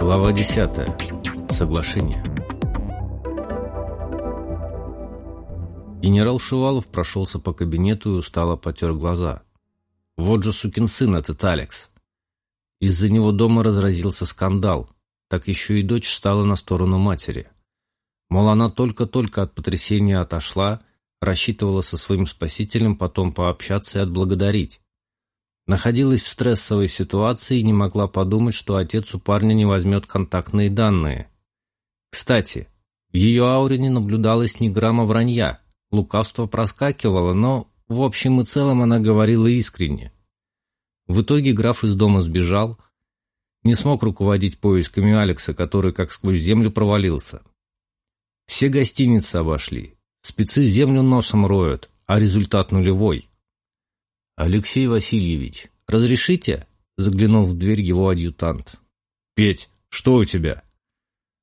Глава 10. Соглашение. Генерал Шувалов прошелся по кабинету и устало потер глаза. Вот же сукин сын этот Алекс. Из-за него дома разразился скандал. Так еще и дочь стала на сторону матери. Мол, она только-только от потрясения отошла, рассчитывала со своим спасителем потом пообщаться и отблагодарить. Находилась в стрессовой ситуации и не могла подумать, что отец у парня не возьмет контактные данные. Кстати, в ее ауре не наблюдалось ни грамма вранья, лукавство проскакивало, но в общем и целом она говорила искренне. В итоге граф из дома сбежал, не смог руководить поисками Алекса, который как сквозь землю провалился. Все гостиницы обошли, спецы землю носом роют, а результат нулевой. «Алексей Васильевич, разрешите?» — заглянул в дверь его адъютант. «Петь, что у тебя?»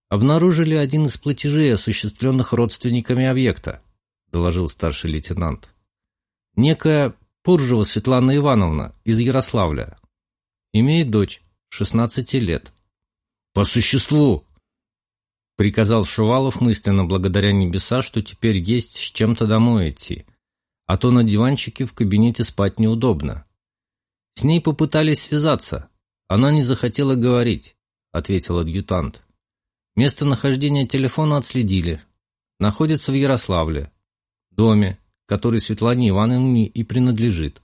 «Обнаружили один из платежей, осуществленных родственниками объекта», — доложил старший лейтенант. «Некая Пуржева Светлана Ивановна из Ярославля. Имеет дочь, 16 лет». «По существу!» — приказал Шувалов мысленно благодаря небеса, что теперь есть с чем-то домой идти а то на диванчике в кабинете спать неудобно. С ней попытались связаться. Она не захотела говорить, ответил адъютант. Местонахождение телефона отследили. Находится в Ярославле, доме, который Светлане Ивановне и принадлежит.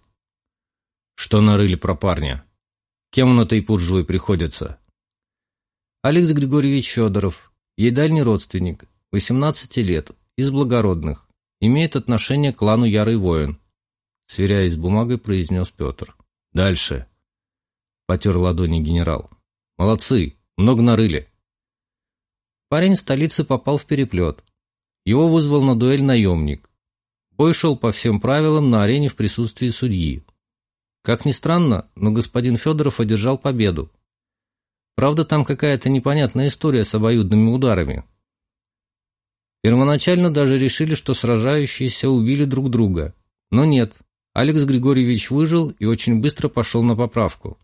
Что нарыли про парня? Кем он этой Пуржевой приходится? Алекс Григорьевич Федоров, ей дальний родственник, 18 лет, из благородных имеет отношение к клану Ярый Воин», сверяясь с бумагой, произнес Петр. «Дальше», — потер ладони генерал. «Молодцы, много нарыли». Парень в столице попал в переплет. Его вызвал на дуэль наемник. Бой шел по всем правилам на арене в присутствии судьи. Как ни странно, но господин Федоров одержал победу. Правда, там какая-то непонятная история с обоюдными ударами. Первоначально даже решили, что сражающиеся убили друг друга. Но нет, Алекс Григорьевич выжил и очень быстро пошел на поправку.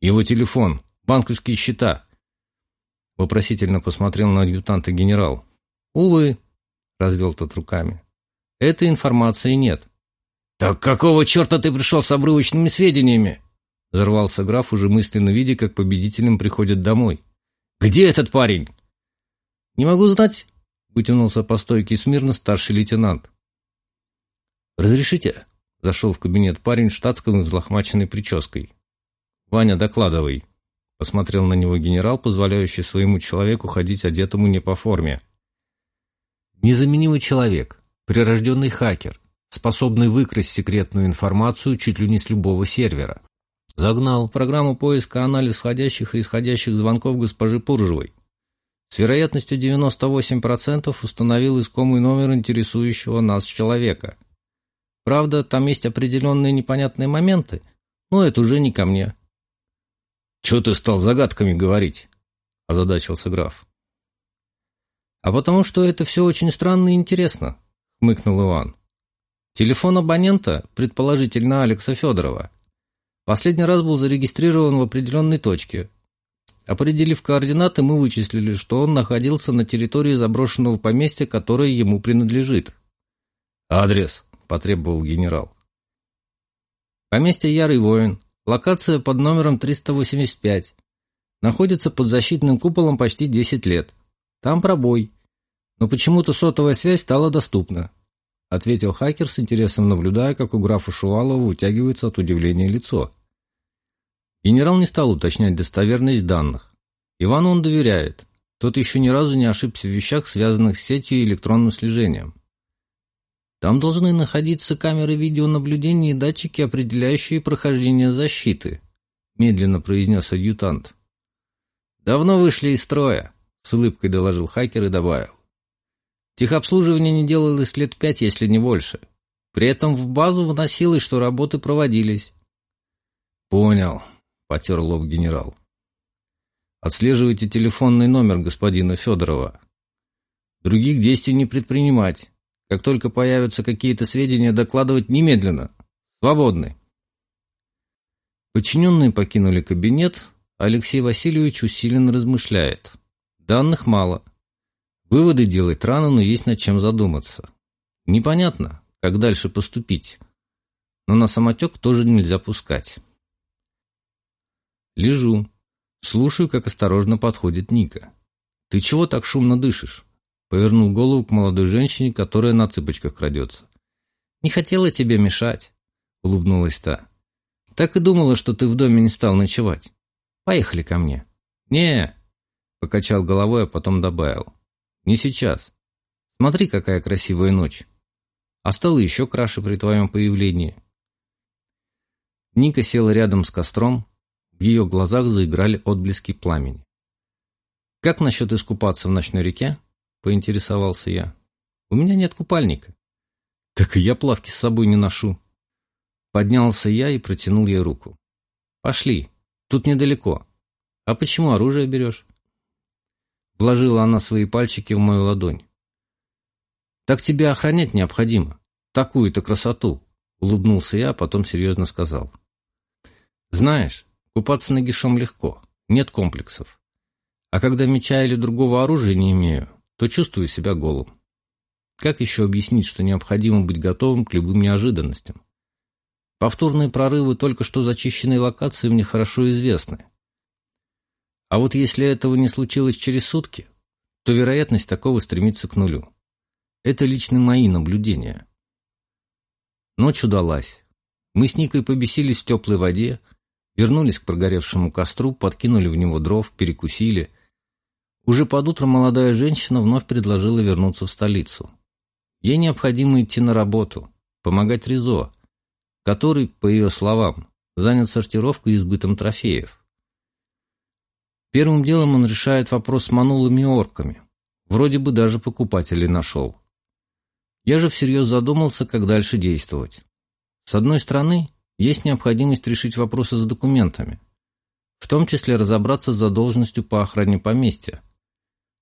«Его телефон, банковские счета», — вопросительно посмотрел на адъютанта генерал. «Увы», — развел тот руками, — «этой информации нет». «Так какого черта ты пришел с обрывочными сведениями?» — взорвался граф, уже мысленно видя, как победителем приходят домой. «Где этот парень?» «Не могу знать, Вытянулся по стойке смирно старший лейтенант. «Разрешите?» — зашел в кабинет парень в штатском и взлохмаченной прической. «Ваня, докладывай», — посмотрел на него генерал, позволяющий своему человеку ходить одетому не по форме. «Незаменимый человек, прирожденный хакер, способный выкрасть секретную информацию чуть ли не с любого сервера. Загнал программу поиска анализ входящих и исходящих звонков госпожи Пуржевой. С вероятностью 98% установил искомый номер интересующего нас человека. Правда, там есть определенные непонятные моменты, но это уже не ко мне. «Чего ты стал загадками говорить?» – озадачился граф. «А потому что это все очень странно и интересно», – хмыкнул Иван. «Телефон абонента, предположительно Алекса Федорова, последний раз был зарегистрирован в определенной точке, Определив координаты, мы вычислили, что он находился на территории заброшенного поместья, которое ему принадлежит. «Адрес», — потребовал генерал. Поместье Ярый Воин, локация под номером 385. Находится под защитным куполом почти 10 лет. Там пробой. Но почему-то сотовая связь стала доступна. Ответил хакер с интересом, наблюдая, как у графа Шувалова вытягивается от удивления лицо. Генерал не стал уточнять достоверность данных. Ивану он доверяет. Тот еще ни разу не ошибся в вещах, связанных с сетью и электронным слежением. Там должны находиться камеры видеонаблюдения и датчики, определяющие прохождение защиты, медленно произнес адъютант. Давно вышли из строя, с улыбкой доложил хакер и добавил. Техобслуживание не делалось лет пять, если не больше. При этом в базу вносилось, что работы проводились. Понял, потер лоб генерал. Отслеживайте телефонный номер господина Федорова. Других действий не предпринимать. Как только появятся какие-то сведения, докладывать немедленно. Свободны. Подчиненные покинули кабинет, Алексей Васильевич усиленно размышляет. Данных мало. Выводы делать рано, но есть над чем задуматься. Непонятно, как дальше поступить. Но на самотек тоже нельзя пускать. Лежу. Слушаю, как осторожно подходит Ника. «Ты чего так шумно дышишь?» Повернул голову к молодой женщине, которая на цыпочках крадется. «Не хотела тебе мешать», — улыбнулась та. «Так и думала, что ты в доме не стал ночевать. Поехали ко мне». «Не», — покачал головой, а потом добавил. «Не сейчас. Смотри, какая красивая ночь. А стало еще краше при твоем появлении». Ника села рядом с костром, в ее глазах заиграли отблески пламени. «Как насчет искупаться в ночной реке?» — поинтересовался я. «У меня нет купальника». «Так и я плавки с собой не ношу». Поднялся я и протянул ей руку. «Пошли, тут недалеко. А почему оружие берешь?» Вложила она свои пальчики в мою ладонь. «Так тебя охранять необходимо. Такую-то красоту!» Улыбнулся я, а потом серьезно сказал. «Знаешь, купаться нагишом легко, нет комплексов. А когда меча или другого оружия не имею, то чувствую себя голым. Как еще объяснить, что необходимо быть готовым к любым неожиданностям? Повторные прорывы только что зачищенной локации мне хорошо известны. А вот если этого не случилось через сутки, то вероятность такого стремится к нулю. Это лично мои наблюдения. Ночь удалась. Мы с Никой побесились в теплой воде, вернулись к прогоревшему костру, подкинули в него дров, перекусили – уже под утро молодая женщина вновь предложила вернуться в столицу. Ей необходимо идти на работу, помогать Ризо, который, по ее словам, занят сортировкой и избытом трофеев. Первым делом он решает вопрос с манулами орками. Вроде бы даже покупателей нашел. Я же всерьез задумался, как дальше действовать. С одной стороны, есть необходимость решить вопросы с документами, в том числе разобраться с задолженностью по охране поместья,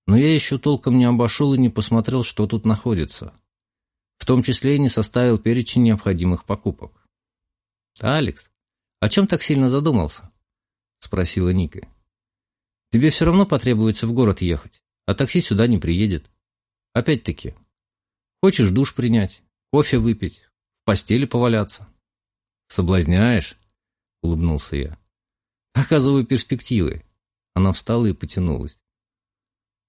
но я еще толком не обошел и не посмотрел, что тут находится. В том числе и не составил перечень необходимых покупок. «Алекс, о чем так сильно задумался?» — спросила Ника. «Тебе все равно потребуется в город ехать, а такси сюда не приедет. Опять-таки, хочешь душ принять, кофе выпить, в постели поваляться?» «Соблазняешь?» — улыбнулся я. «Оказываю перспективы». Она встала и потянулась.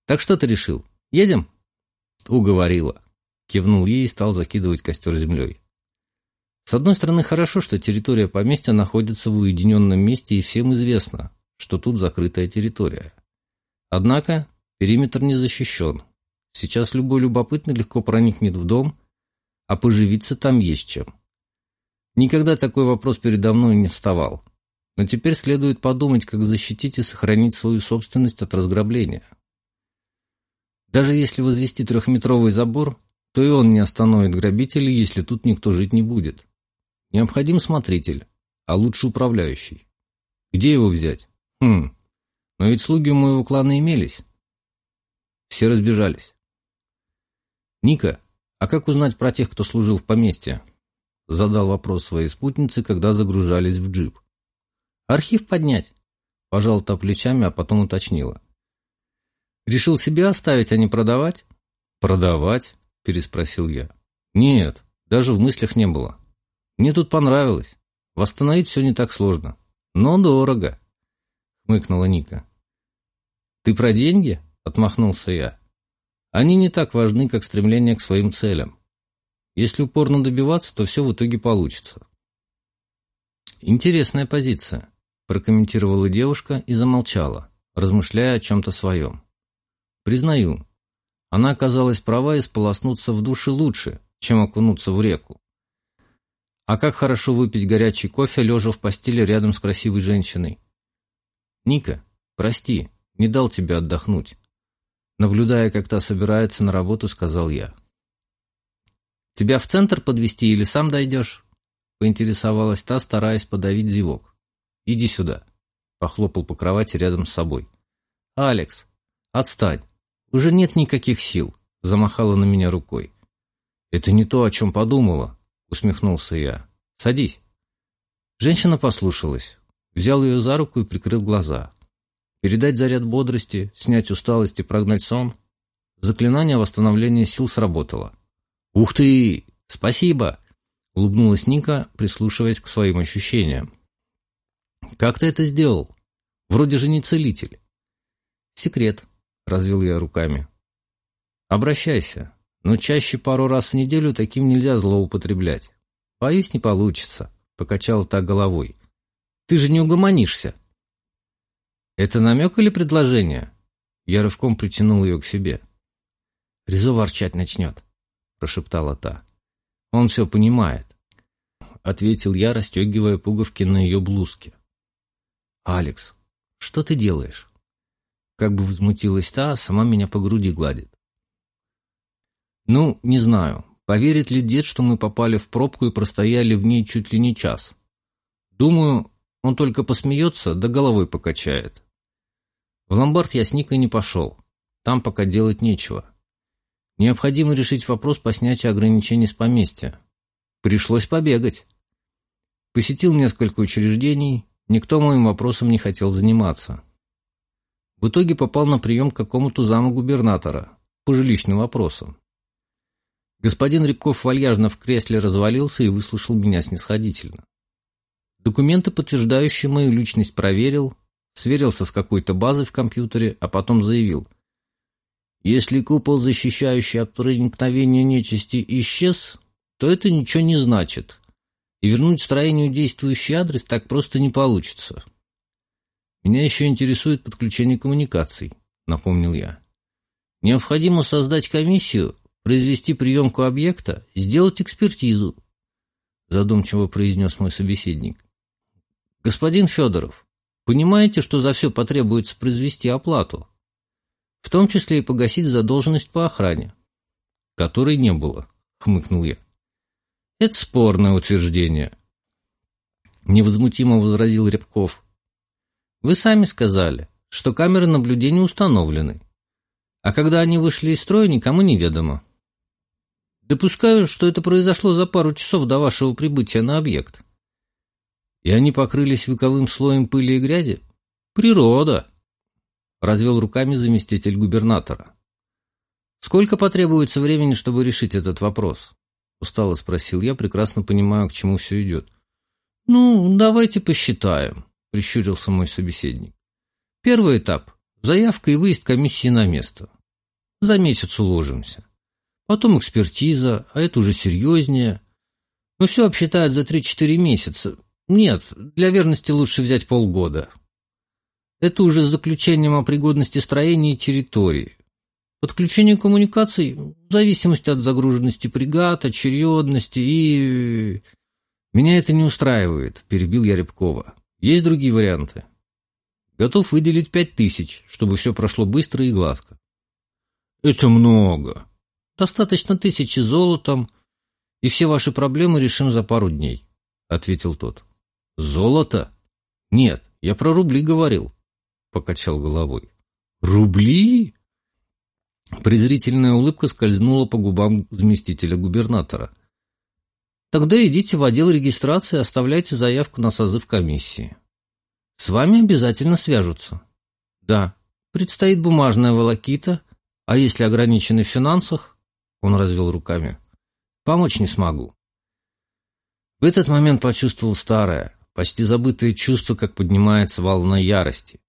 «Так что ты решил? Едем?» «Уговорила». Кивнул ей и стал закидывать костер землей. С одной стороны, хорошо, что территория поместья находится в уединенном месте и всем известно, что тут закрытая территория. Однако периметр не защищен. Сейчас любой любопытный легко проникнет в дом, а поживиться там есть чем. Никогда такой вопрос передо мной не вставал. Но теперь следует подумать, как защитить и сохранить свою собственность от разграбления. Даже если возвести трехметровый забор, то и он не остановит грабителей, если тут никто жить не будет. Необходим смотритель, а лучше управляющий. Где его взять? Хм, но ведь слуги у моего клана имелись. Все разбежались. «Ника, а как узнать про тех, кто служил в поместье?» Задал вопрос своей спутнице, когда загружались в джип. «Архив поднять?» Пожал та плечами, а потом уточнила. Решил себе оставить, а не продавать? Продавать? Переспросил я. Нет, даже в мыслях не было. Мне тут понравилось. Восстановить все не так сложно. Но дорого. Хмыкнула Ника. Ты про деньги? Отмахнулся я. Они не так важны, как стремление к своим целям. Если упорно добиваться, то все в итоге получится. Интересная позиция, прокомментировала девушка и замолчала, размышляя о чем-то своем. Признаю, она оказалась права и сполоснуться в душе лучше, чем окунуться в реку. А как хорошо выпить горячий кофе, лежа в постели рядом с красивой женщиной. Ника, прости, не дал тебе отдохнуть. Наблюдая, как та собирается на работу, сказал я. «Тебя в центр подвести или сам дойдешь?» Поинтересовалась та, стараясь подавить зевок. «Иди сюда», — похлопал по кровати рядом с собой. «Алекс, отстань. «Уже нет никаких сил», — замахала на меня рукой. «Это не то, о чем подумала», — усмехнулся я. «Садись». Женщина послушалась. Взял ее за руку и прикрыл глаза. передать заряд бодрости, снять усталость и прогнать сон. Заклинание восстановления сил сработало. «Ух ты! Спасибо!» — улыбнулась Ника, прислушиваясь к своим ощущениям. «Как ты это сделал? Вроде же не целитель». «Секрет», — развел я руками. «Обращайся, но чаще пару раз в неделю таким нельзя злоупотреблять. Боюсь, не получится», — покачал так головой. «Ты же не угомонишься». «Это намек или предложение?» Я рывком притянул ее к себе. «Ризо ворчать начнет», — прошептала та. «Он все понимает», — ответил я, расстегивая пуговки на ее блузке. «Алекс, что ты делаешь?» Как бы возмутилась та, сама меня по груди гладит. «Ну, не знаю, поверит ли дед, что мы попали в пробку и простояли в ней чуть ли не час. Думаю, он только посмеется, да головой покачает. В ломбард я с Никой не пошел. Там пока делать нечего. Необходимо решить вопрос по снятию ограничений с поместья. Пришлось побегать. Посетил несколько учреждений, никто моим вопросом не хотел заниматься. В итоге попал на прием к какому-то заму губернатора по жилищным вопросам. Господин Рябков вальяжно в кресле развалился и выслушал меня снисходительно. Документы, подтверждающие мою личность, проверил, сверился с какой-то базой в компьютере, а потом заявил. Если купол, защищающий от проникновения нечисти, исчез, то это ничего не значит, и вернуть строению действующий адрес так просто не получится. Меня еще интересует подключение коммуникаций, напомнил я. Необходимо создать комиссию, произвести приемку объекта, сделать экспертизу, задумчиво произнес мой собеседник. Господин Федоров, Понимаете, что за все потребуется произвести оплату? В том числе и погасить задолженность по охране. Которой не было, хмыкнул я. Это спорное утверждение. Невозмутимо возразил Рябков. Вы сами сказали, что камеры наблюдения установлены. А когда они вышли из строя, никому не ведомо. Допускаю, что это произошло за пару часов до вашего прибытия на объект. И они покрылись вековым слоем пыли и грязи? Природа! Развел руками заместитель губернатора. Сколько потребуется времени, чтобы решить этот вопрос? Устало спросил я, прекрасно понимаю, к чему все идет. Ну, давайте посчитаем, прищурился мой собеседник. Первый этап – заявка и выезд комиссии на место. За месяц уложимся. Потом экспертиза, а это уже серьезнее. Ну, все обсчитают за 3-4 месяца, нет, для верности лучше взять полгода. Это уже с заключением о пригодности строения и территории. Подключение коммуникаций в зависимости от загруженности бригад, очередности и... Меня это не устраивает, перебил я Рябкова. Есть другие варианты. Готов выделить пять тысяч, чтобы все прошло быстро и гладко. Это много. Достаточно тысячи золотом, и все ваши проблемы решим за пару дней, ответил тот. «Золото? Нет, я про рубли говорил», — покачал головой. «Рубли?» Презрительная улыбка скользнула по губам заместителя губернатора. «Тогда идите в отдел регистрации и оставляйте заявку на созыв комиссии. С вами обязательно свяжутся. Да, предстоит бумажная волокита, а если ограничены в финансах, он развел руками, помочь не смогу. В этот момент почувствовал старое, почти забытое чувство, как поднимается волна ярости.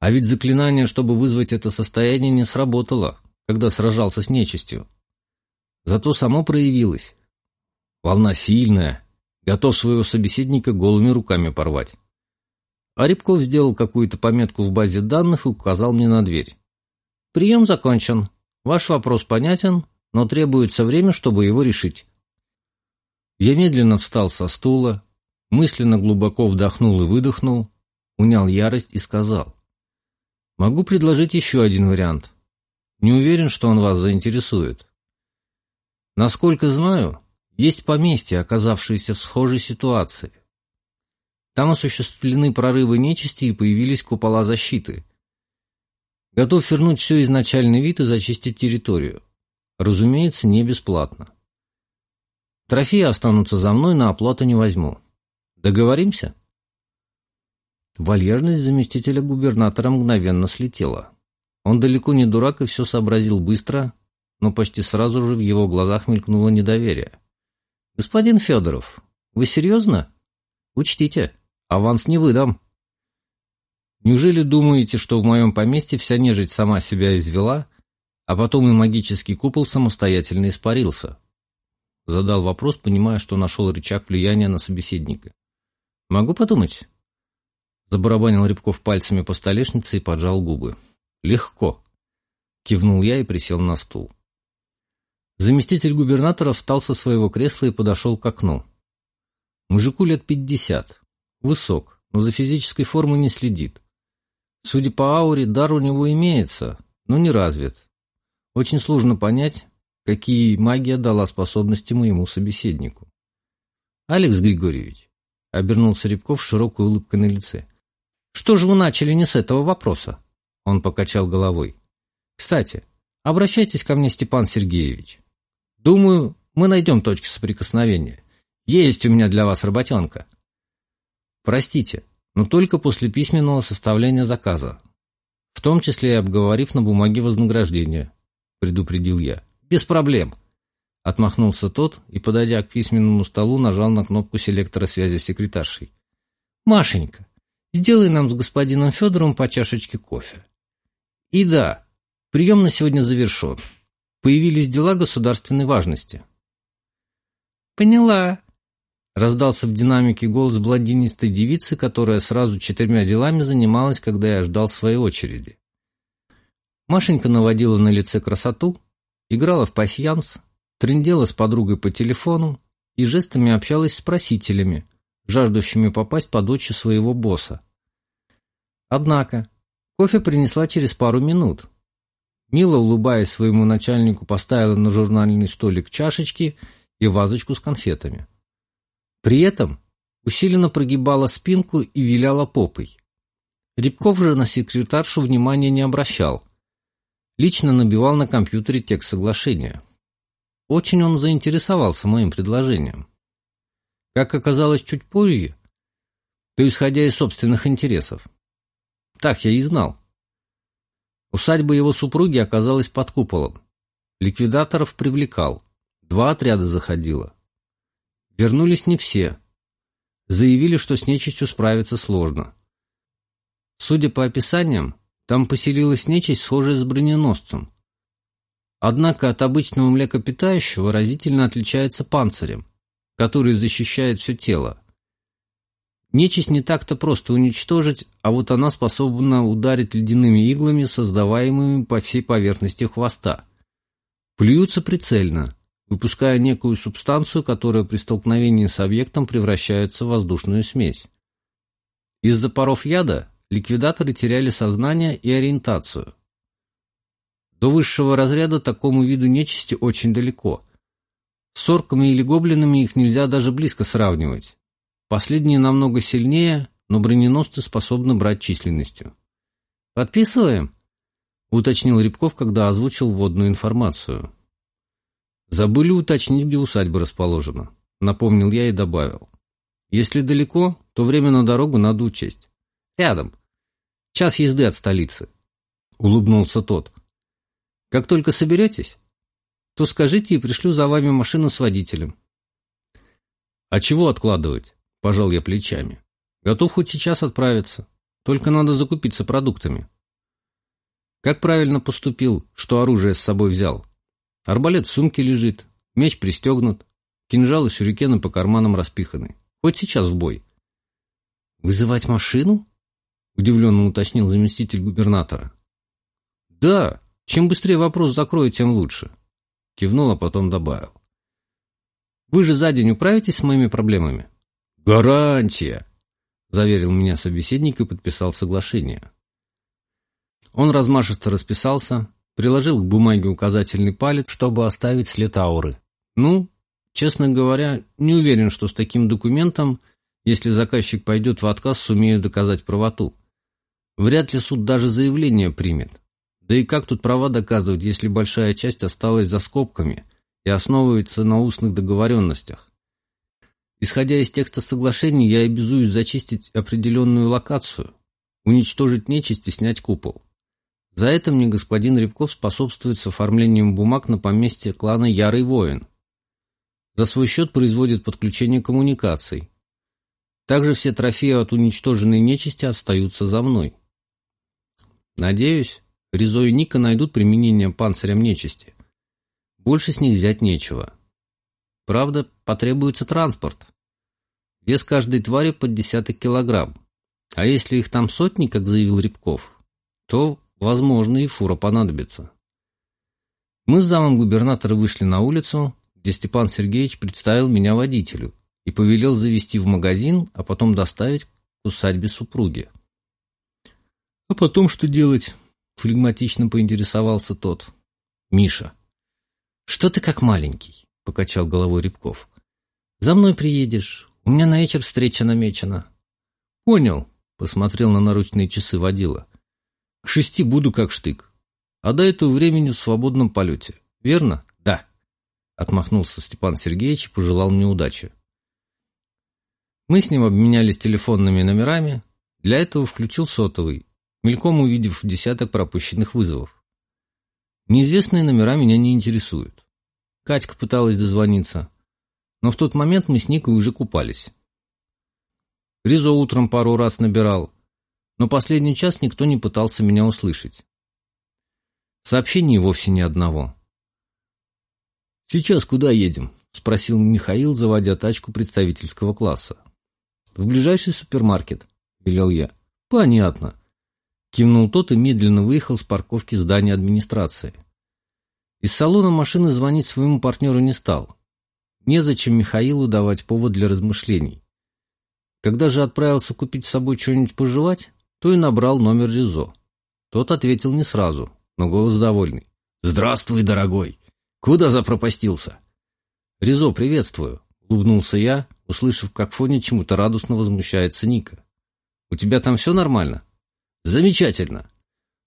А ведь заклинание, чтобы вызвать это состояние, не сработало, когда сражался с нечистью. Зато само проявилось. Волна сильная, готов своего собеседника голыми руками порвать. А Рябков сделал какую-то пометку в базе данных и указал мне на дверь. «Прием закончен. Ваш вопрос понятен, но требуется время, чтобы его решить». Я медленно встал со стула, мысленно глубоко вдохнул и выдохнул, унял ярость и сказал. «Могу предложить еще один вариант. Не уверен, что он вас заинтересует. Насколько знаю, есть поместья, оказавшиеся в схожей ситуации. Там осуществлены прорывы нечисти и появились купола защиты. Готов вернуть все изначальный вид и зачистить территорию. Разумеется, не бесплатно. Трофеи останутся за мной, на оплату не возьму. Договоримся? Вальяжность заместителя губернатора мгновенно слетела. Он далеко не дурак и все сообразил быстро, но почти сразу же в его глазах мелькнуло недоверие. «Господин Федоров, вы серьезно? Учтите, аванс не выдам». «Неужели думаете, что в моем поместье вся нежить сама себя извела, а потом и магический купол самостоятельно испарился?» Задал вопрос, понимая, что нашел рычаг влияния на собеседника. «Могу подумать?» Забарабанил Рябков пальцами по столешнице и поджал губы. «Легко!» Кивнул я и присел на стул. Заместитель губернатора встал со своего кресла и подошел к окну. Мужику лет пятьдесят. Высок, но за физической формой не следит. Судя по ауре, дар у него имеется, но не развит. Очень сложно понять, какие магия дала способности моему собеседнику. «Алекс Григорьевич», — обернулся Рябков с широкой улыбкой на лице, что же вы начали не с этого вопроса? Он покачал головой. Кстати, обращайтесь ко мне, Степан Сергеевич. Думаю, мы найдем точки соприкосновения. Есть у меня для вас работенка. Простите, но только после письменного составления заказа. В том числе и обговорив на бумаге вознаграждение, предупредил я. Без проблем. Отмахнулся тот и, подойдя к письменному столу, нажал на кнопку селектора связи с секретаршей. «Машенька, Сделай нам с господином Федором по чашечке кофе. И да, прием на сегодня завершен. Появились дела государственной важности. Поняла. Раздался в динамике голос блондинистой девицы, которая сразу четырьмя делами занималась, когда я ждал своей очереди. Машенька наводила на лице красоту, играла в пасьянс, трындела с подругой по телефону и жестами общалась с просителями, жаждущими попасть под очи своего босса. Однако, кофе принесла через пару минут. Мила, улыбаясь своему начальнику, поставила на журнальный столик чашечки и вазочку с конфетами. При этом усиленно прогибала спинку и виляла попой. Рябков же на секретаршу внимания не обращал. Лично набивал на компьютере текст соглашения. Очень он заинтересовался моим предложением. Как оказалось чуть позже, то исходя из собственных интересов. Так я и знал. Усадьба его супруги оказалась под куполом. Ликвидаторов привлекал. Два отряда заходило. Вернулись не все. Заявили, что с нечистью справиться сложно. Судя по описаниям, там поселилась нечисть, схожая с броненосцем. Однако от обычного млекопитающего разительно отличается панцирем который защищает все тело. Нечисть не так-то просто уничтожить, а вот она способна ударить ледяными иглами, создаваемыми по всей поверхности хвоста. Плюются прицельно, выпуская некую субстанцию, которая при столкновении с объектом превращается в воздушную смесь. Из-за паров яда ликвидаторы теряли сознание и ориентацию. До высшего разряда такому виду нечисти очень далеко – с орками или гоблинами их нельзя даже близко сравнивать. Последние намного сильнее, но броненосцы способны брать численностью. «Подписываем?» — уточнил Рябков, когда озвучил вводную информацию. «Забыли уточнить, где усадьба расположена», — напомнил я и добавил. «Если далеко, то время на дорогу надо учесть. Рядом. Час езды от столицы», — улыбнулся тот. «Как только соберетесь, то скажите и пришлю за вами машину с водителем. А чего откладывать? Пожал я плечами. Готов хоть сейчас отправиться. Только надо закупиться продуктами. Как правильно поступил, что оружие с собой взял? Арбалет в сумке лежит, меч пристегнут, кинжал и сюрикены по карманам распиханы. Хоть сейчас в бой. «Вызывать машину?» — удивленно уточнил заместитель губернатора. «Да, чем быстрее вопрос закрою, тем лучше. Кивнул, а потом добавил. «Вы же за день управитесь с моими проблемами?» «Гарантия!» Заверил меня собеседник и подписал соглашение. Он размашисто расписался, приложил к бумаге указательный палец, чтобы оставить след ауры. Ну, честно говоря, не уверен, что с таким документом, если заказчик пойдет в отказ, сумею доказать правоту. Вряд ли суд даже заявление примет. Да и как тут права доказывать, если большая часть осталась за скобками и основывается на устных договоренностях? Исходя из текста соглашений, я обязуюсь зачистить определенную локацию, уничтожить нечисть и снять купол. За это мне господин Рябков способствует с оформлением бумаг на поместье клана Ярый Воин. За свой счет производит подключение коммуникаций. Также все трофеи от уничтоженной нечисти остаются за мной. Надеюсь, Ризо и Ника найдут применение панцирям нечисти. Больше с них взять нечего. Правда, потребуется транспорт. Вес каждой твари под десяток килограмм. А если их там сотни, как заявил Рябков, то, возможно, и фура понадобится. Мы с замом губернатора вышли на улицу, где Степан Сергеевич представил меня водителю и повелел завести в магазин, а потом доставить к усадьбе супруги. «А потом что делать?» — флегматично поинтересовался тот. «Миша». «Что ты как маленький?» — покачал головой Рябков. «За мной приедешь. У меня на вечер встреча намечена». «Понял», — посмотрел на наручные часы водила. «К шести буду как штык. А до этого времени в свободном полете. Верно?» «Да», — отмахнулся Степан Сергеевич и пожелал мне удачи. Мы с ним обменялись телефонными номерами. Для этого включил сотовый, мельком увидев десяток пропущенных вызовов. Неизвестные номера меня не интересуют. Катька пыталась дозвониться, но в тот момент мы с Никой уже купались. Ризо утром пару раз набирал, но последний час никто не пытался меня услышать. Сообщений вовсе ни одного. «Сейчас куда едем?» — спросил Михаил, заводя тачку представительского класса. «В ближайший супермаркет», — велел я. «Понятно». Кивнул тот и медленно выехал с парковки здания администрации. Из салона машины звонить своему партнеру не стал. Незачем Михаилу давать повод для размышлений. Когда же отправился купить с собой что-нибудь пожевать, то и набрал номер Ризо. Тот ответил не сразу, но голос довольный. «Здравствуй, дорогой! Куда запропастился?» «Ризо, приветствую!» — улыбнулся я, услышав, как в фоне чему-то радостно возмущается Ника. «У тебя там все нормально?» Замечательно.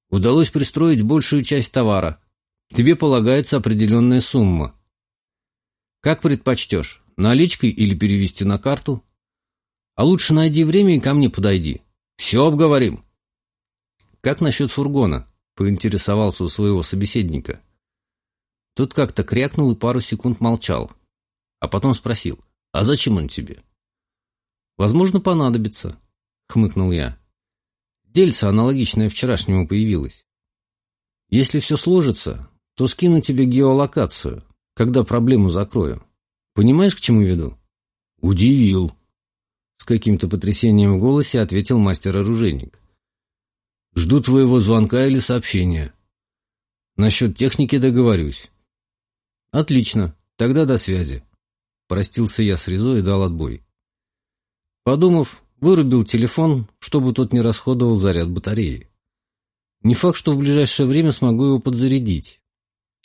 Удалось пристроить большую часть товара. Тебе полагается определенная сумма. Как предпочтешь, наличкой или перевести на карту? А лучше найди время и ко мне подойди. Все обговорим. Как насчет фургона? Поинтересовался у своего собеседника. Тот как-то крякнул и пару секунд молчал. А потом спросил, а зачем он тебе? Возможно, понадобится, хмыкнул я. Дельце аналогичное вчерашнему появилось. Если все сложится, то скину тебе геолокацию, когда проблему закрою. Понимаешь, к чему веду? Удивил. С каким-то потрясением в голосе ответил мастер-оружейник. Жду твоего звонка или сообщения. Насчет техники договорюсь. Отлично, тогда до связи. Простился я с Ризо и дал отбой. Подумав, Вырубил телефон, чтобы тот не расходовал заряд батареи. Не факт, что в ближайшее время смогу его подзарядить.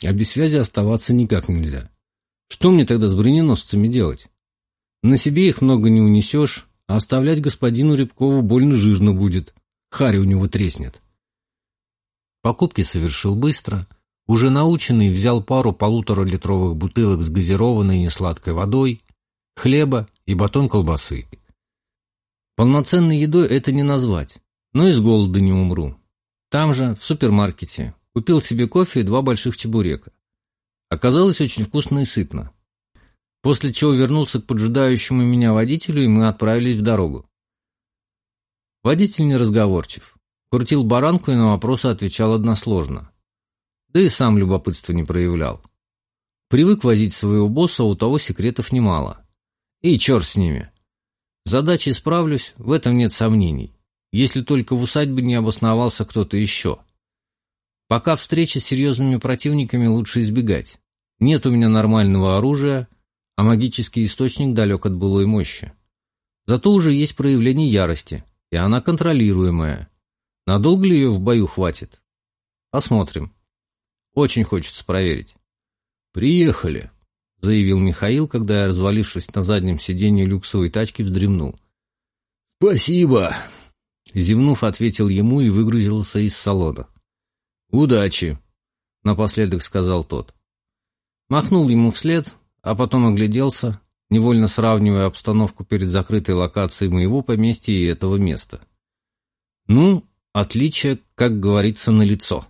А без связи оставаться никак нельзя. Что мне тогда с броненосцами делать? На себе их много не унесешь, а оставлять господину Рябкову больно жирно будет. Харри у него треснет. Покупки совершил быстро. Уже наученный взял пару полуторалитровых бутылок с газированной несладкой водой, хлеба и батон колбасы. Полноценной едой это не назвать, но и с голода не умру. Там же, в супермаркете, купил себе кофе и два больших чебурека. Оказалось очень вкусно и сытно. После чего вернулся к поджидающему меня водителю, и мы отправились в дорогу. Водитель не разговорчив. Крутил баранку и на вопросы отвечал односложно. Да и сам любопытства не проявлял. Привык возить своего босса, а у того секретов немало. И черт с ними. Задачей справлюсь, в этом нет сомнений, если только в усадьбе не обосновался кто-то еще. Пока встречи с серьезными противниками лучше избегать. Нет у меня нормального оружия, а магический источник далек от былой мощи. Зато уже есть проявление ярости, и она контролируемая. Надолго ли ее в бою хватит? Посмотрим. Очень хочется проверить. «Приехали», — заявил Михаил, когда я, развалившись на заднем сиденье люксовой тачки, вздремнул. «Спасибо!» — зевнув, ответил ему и выгрузился из салона. «Удачи!» — напоследок сказал тот. Махнул ему вслед, а потом огляделся невольно сравнивая обстановку перед закрытой локацией моего поместья и этого места. Ну, отличие, как говорится, налицо. лицо.